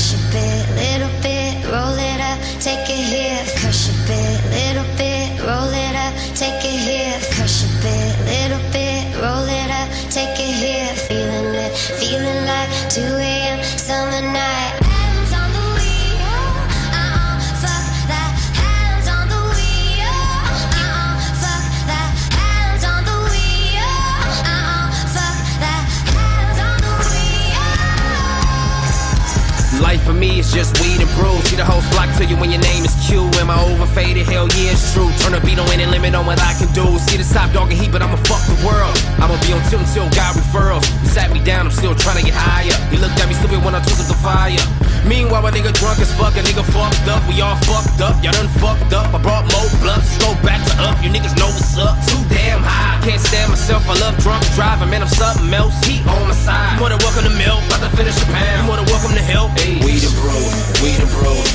a little bit, roll it up, take it here. Crush a bit, Life for me is just weed and brew. See the whole flock to you when your name is Q. Am I overfaded? Hell yeah, it's true. Turn the beat on any limit on what I can do. See the top dog and heat, but I'ma fuck the world. I'ma be on tilt until God referrals. You sat me down, I'm still trying to get higher. You looked at me stupid when I took up the fire. Meanwhile, a nigga drunk as fuck, a nigga fucked up. We all fucked up, y'all done fucked up. I brought more blunts, go back to up. You niggas know what's up. Too damn high. Can't stand myself, I love drunk driving. Man, I'm something else. Heat on my side. Than welcome to milk, to You than welcome to. Hey. Weed and brew, weed and brew.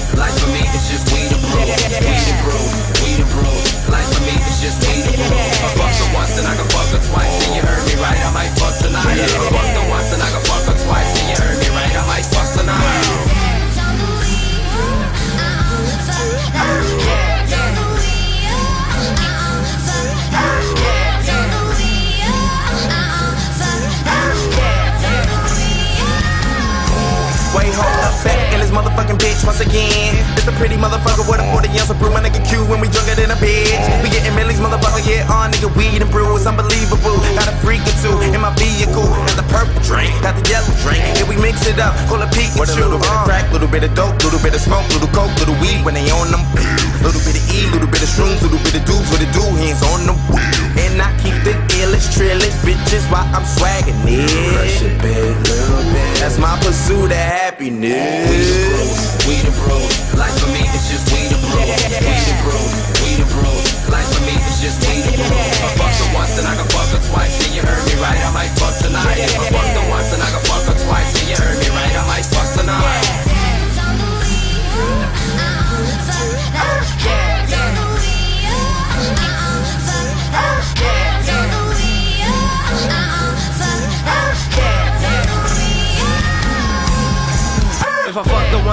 Motherfucking bitch once again. It's a pretty motherfucker with a 40 ounce of brew. My nigga Q when we drunker than a bitch. We getting millies, motherfucker, yeah, on nigga weed and brew. It's unbelievable. Got a freak or two in my vehicle. Got the purple drink, got the yellow drink. And we mix it up, call it Pikachu. With a little bit of uh. crack, little bit of dope, little bit of smoke, little coke, little weed when they on them. Little bit of E, little bit of shrooms, little bit of dudes with the do hands on the wheel. And I keep the illest, trillest bitches while I'm swagging it. Crush a bit, little bit. That's my pursuit of happiness.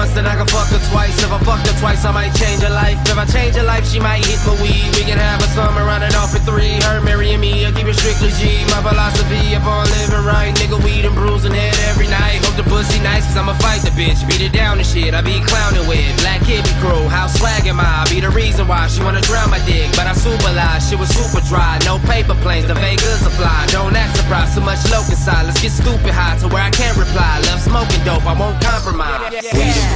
Once, then I can fuck her twice. If I fuck her twice, I might change her life. If I change her life, she might hit my weed. We can have a summer running off at three. Her marrying me, I keep it strictly G. My philosophy upon living right. Nigga, weed and bruising head every night. Hope the pussy nice, cause I'ma fight the bitch. Beat it down and shit, I be clowning with. Black Hippy crew, how swag am I? Be the reason why she wanna drown my dick. But I super lie, she was super dry. No paper planes, the Vegas are fly. Don't act surprised, too much low inside. Let's get stupid high to where I can't reply. Love smoking dope, I won't compromise. Weed